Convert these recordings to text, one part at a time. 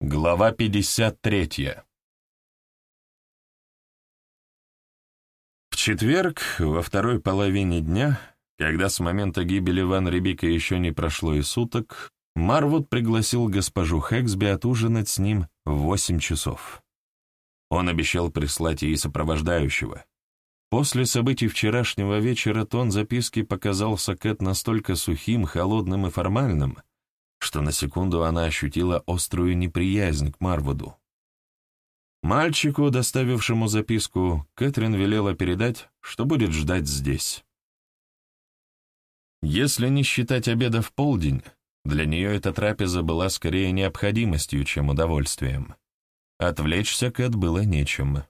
Глава 53 В четверг, во второй половине дня, когда с момента гибели Ван Рибика еще не прошло и суток, Марвуд пригласил госпожу Хэксби отужинать с ним в восемь часов. Он обещал прислать ей сопровождающего. После событий вчерашнего вечера тон записки показался Кэт настолько сухим, холодным и формальным, что на секунду она ощутила острую неприязнь к Марвуду. Мальчику, доставившему записку, Кэтрин велела передать, что будет ждать здесь. Если не считать обеда в полдень, для нее эта трапеза была скорее необходимостью, чем удовольствием. Отвлечься Кэт было нечем.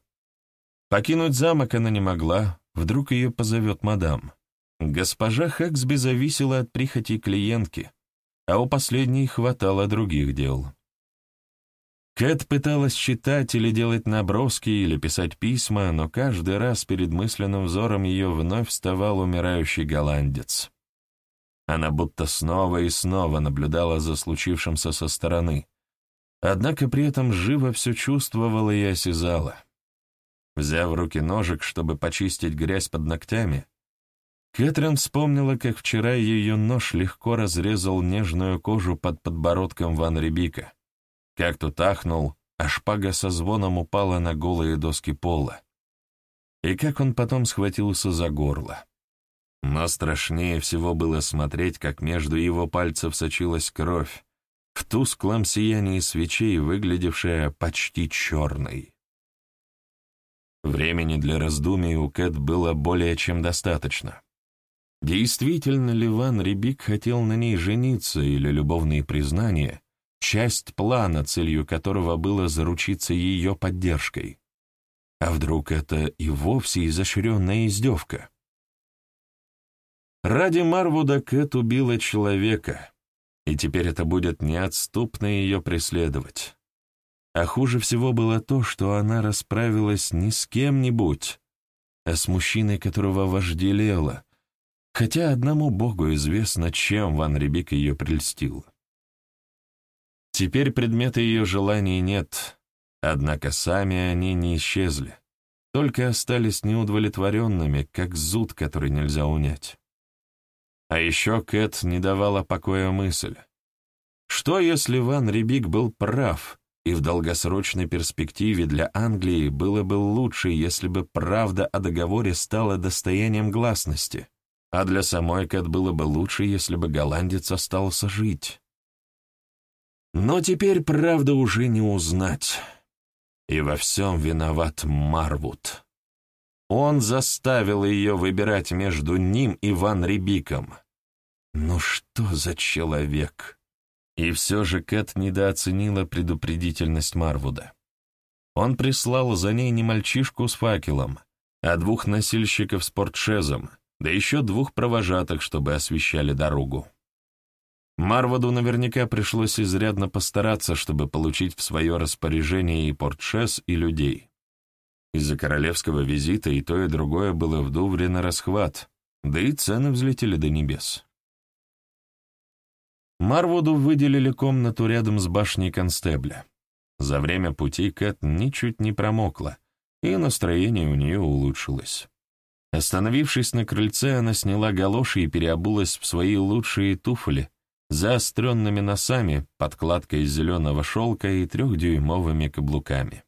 Покинуть замок она не могла, вдруг ее позовет мадам. Госпожа Хэксби зависела от прихоти клиентки — а у последней хватало других дел. Кэт пыталась читать или делать наброски, или писать письма, но каждый раз перед мысленным взором ее вновь вставал умирающий голландец. Она будто снова и снова наблюдала за случившимся со стороны, однако при этом живо все чувствовала и осязала. Взяв в руки ножик, чтобы почистить грязь под ногтями, Кэтрин вспомнила, как вчера ее нож легко разрезал нежную кожу под подбородком Ван Рибика, как тут ахнул, а шпага со звоном упала на голые доски пола, и как он потом схватился за горло. Но страшнее всего было смотреть, как между его пальцев сочилась кровь, в тусклом сиянии свечей, выглядевшая почти черной. Времени для раздумий у Кэт было более чем достаточно. Действительно ли Ван Рибик хотел на ней жениться или любовные признания, часть плана, целью которого было заручиться ее поддержкой? А вдруг это и вовсе изощренная издевка? Ради Марвуда Кэт убила человека, и теперь это будет неотступно ее преследовать. А хуже всего было то, что она расправилась не с кем-нибудь, а с мужчиной, которого вожделела, хотя одному Богу известно, чем Ван Рибик ее прельстил. Теперь предмета ее желаний нет, однако сами они не исчезли, только остались неудовлетворенными, как зуд, который нельзя унять. А еще Кэт не давала покоя мысль. Что, если Ван Рибик был прав, и в долгосрочной перспективе для Англии было бы лучше, если бы правда о договоре стала достоянием гласности? А для самой Кэт было бы лучше, если бы голландец остался жить. Но теперь правда уже не узнать. И во всем виноват Марвуд. Он заставил ее выбирать между ним и Ван Рибиком. Ну что за человек? И все же Кэт недооценила предупредительность Марвуда. Он прислал за ней не мальчишку с факелом, а двух носильщиков с портшезом, да еще двух провожатых, чтобы освещали дорогу. Марваду наверняка пришлось изрядно постараться, чтобы получить в свое распоряжение и портшес, и людей. Из-за королевского визита и то, и другое было в Дувре на расхват, да и цены взлетели до небес. Марвуду выделили комнату рядом с башней констебля. За время пути Кэт ничуть не промокла, и настроение у нее улучшилось. Остановившись на крыльце, она сняла галоши и переобулась в свои лучшие туфли, заостренными носами, подкладкой из зеленого шелка и трехдюймовыми каблуками.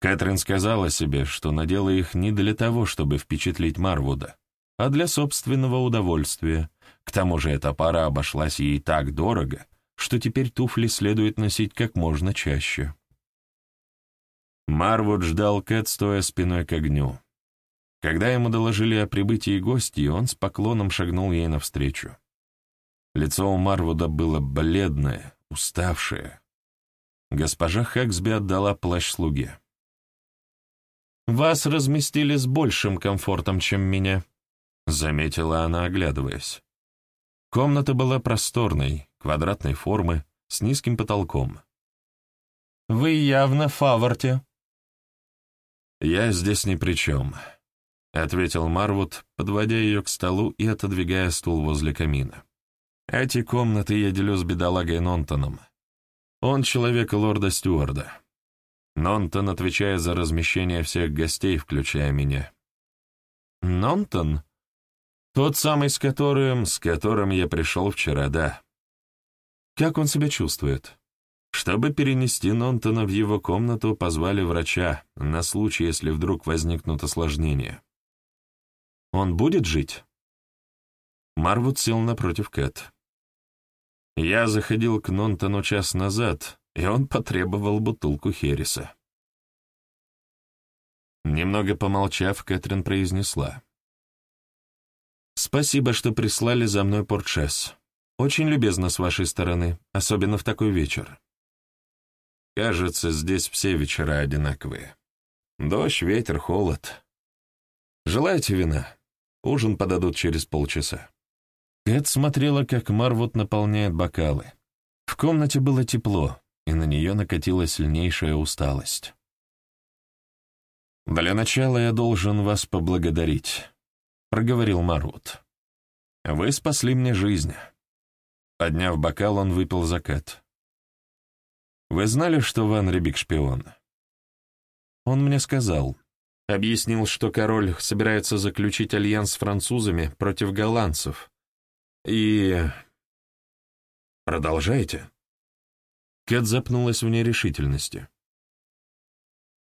Кэтрин сказала себе, что надела их не для того, чтобы впечатлить Марвуда, а для собственного удовольствия. К тому же эта пара обошлась ей так дорого, что теперь туфли следует носить как можно чаще. Марвуд ждал Кэт, стоя спиной к огню. Когда ему доложили о прибытии гостей, он с поклоном шагнул ей навстречу. Лицо у Марвуда было бледное, уставшее. Госпожа Хэксби отдала плащ слуге. «Вас разместили с большим комфортом, чем меня», — заметила она, оглядываясь. Комната была просторной, квадратной формы, с низким потолком. «Вы явно в фаворте». «Я здесь ни при чем», — ответил Марвуд, подводя ее к столу и отодвигая стул возле камина. «Эти комнаты я делю с бедолагой Нонтоном. Он человек лорда Стюарда. Нонтон отвечает за размещение всех гостей, включая меня. Нонтон? Тот самый, с которым... с которым я пришел вчера, да. Как он себя чувствует? Чтобы перенести Нонтона в его комнату, позвали врача, на случай, если вдруг возникнут осложнения. Он будет жить? Марвуд сел напротив Кэт. Я заходил к Нонтону час назад, и он потребовал бутылку Хереса. Немного помолчав, Кэтрин произнесла. «Спасибо, что прислали за мной портшес. Очень любезно с вашей стороны, особенно в такой вечер. Кажется, здесь все вечера одинаковые. Дождь, ветер, холод. Желаете вина? Ужин подадут через полчаса». Кэт смотрела, как Марвуд наполняет бокалы. В комнате было тепло, и на нее накатила сильнейшая усталость. «Для начала я должен вас поблагодарить», — проговорил Марвуд. «Вы спасли мне жизнь». Подняв бокал, он выпил за Кэт. «Вы знали, что Ван Рибик шпион?» Он мне сказал. Объяснил, что король собирается заключить альянс с французами против голландцев, и... Продолжайте. Кэт запнулась в нерешительности.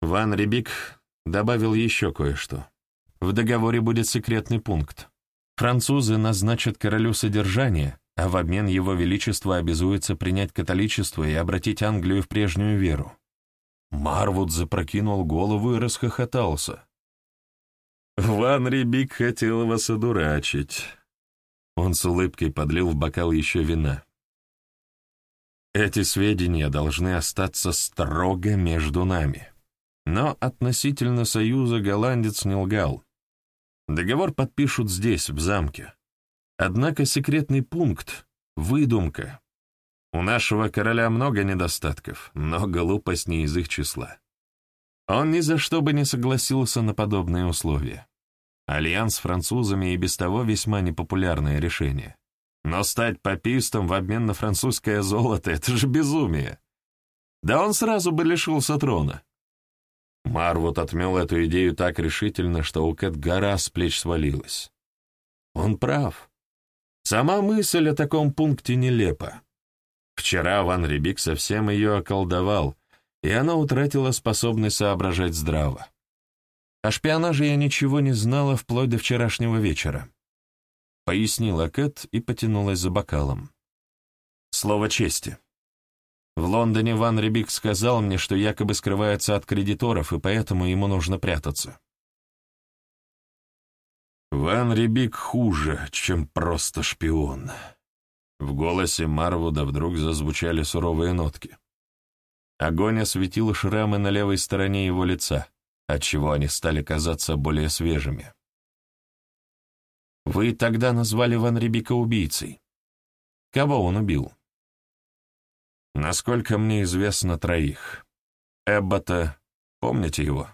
Ван Рибик добавил еще кое-что. В договоре будет секретный пункт. Французы назначат королю содержание, а в обмен его величество обязуется принять католичество и обратить Англию в прежнюю веру. Марвуд запрокинул голову и расхохотался. «Ван Рибик хотел вас одурачить. Он с улыбкой подлил в бокал еще вина. Эти сведения должны остаться строго между нами. Но относительно союза голландец не лгал. Договор подпишут здесь, в замке. Однако секретный пункт — выдумка. У нашего короля много недостатков, но глупость не из их числа. Он ни за что бы не согласился на подобные условия. Альянс с французами и без того весьма непопулярное решение. Но стать папистом в обмен на французское золото — это же безумие. Да он сразу бы лишился трона. Марвуд отмел эту идею так решительно, что у Кэт гора с плеч свалилась. Он прав. Сама мысль о таком пункте нелепа. Вчера Ван Рибик совсем ее околдовал, и она утратила способность соображать здраво. О шпионаже я ничего не знала вплоть до вчерашнего вечера. Пояснила Кэт и потянулась за бокалом. Слово чести. В Лондоне Ван Рибик сказал мне, что якобы скрывается от кредиторов, и поэтому ему нужно прятаться. Ван Рибик хуже, чем просто шпион. В голосе Марвуда вдруг зазвучали суровые нотки. Огонь осветил шрамы на левой стороне его лица отчего они стали казаться более свежими. «Вы тогда назвали Ван Рибика убийцей. Кого он убил?» «Насколько мне известно, троих. Эббота, помните его?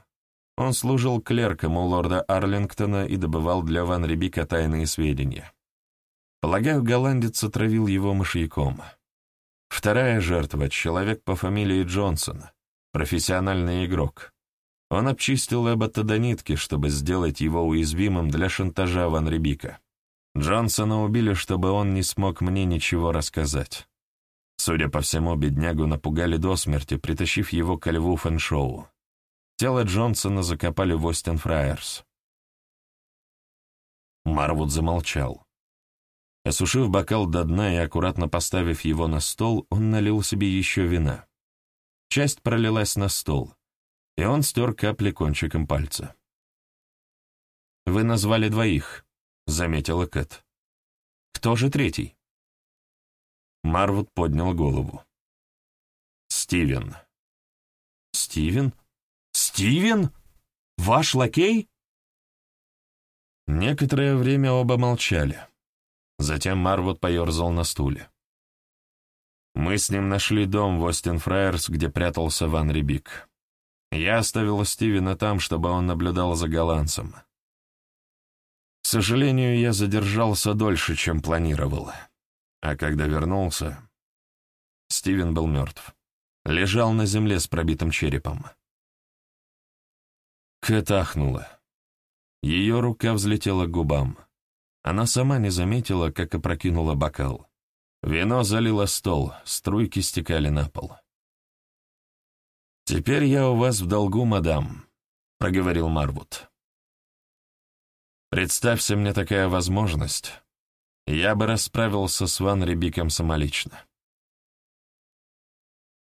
Он служил клерком у лорда Арлингтона и добывал для Ван Рибика тайные сведения. Полагаю, голландец отравил его мышьяком. Вторая жертва — человек по фамилии Джонсон, профессиональный игрок. Он обчистил Эббота до нитки, чтобы сделать его уязвимым для шантажа Ван Рибика. Джонсона убили, чтобы он не смог мне ничего рассказать. Судя по всему, беднягу напугали до смерти, притащив его ко льву фэншоу. Тело Джонсона закопали в Остин Фраерс. Марвуд замолчал. Осушив бокал до дна и аккуратно поставив его на стол, он налил себе еще вина. Часть пролилась на стол — и он стер капли кончиком пальца. «Вы назвали двоих», — заметила Кэт. «Кто же третий?» Марвуд поднял голову. «Стивен». «Стивен? Стивен? Ваш лакей?» Некоторое время оба молчали. Затем Марвуд поерзал на стуле. Мы с ним нашли дом в Остин-Фраерс, где прятался Ван Рибик. Я оставил Стивена там, чтобы он наблюдал за голландцем. К сожалению, я задержался дольше, чем планировал. А когда вернулся, Стивен был мертв. лежал на земле с пробитым черепом. Кэт ахнула. Ее рука взлетела к губам. Она сама не заметила, как опрокинула бокал. Вино залило стол, струйки стекали на пол. «Теперь я у вас в долгу, мадам», — проговорил Марвуд. «Представься мне такая возможность, я бы расправился с Ван Рибиком самолично».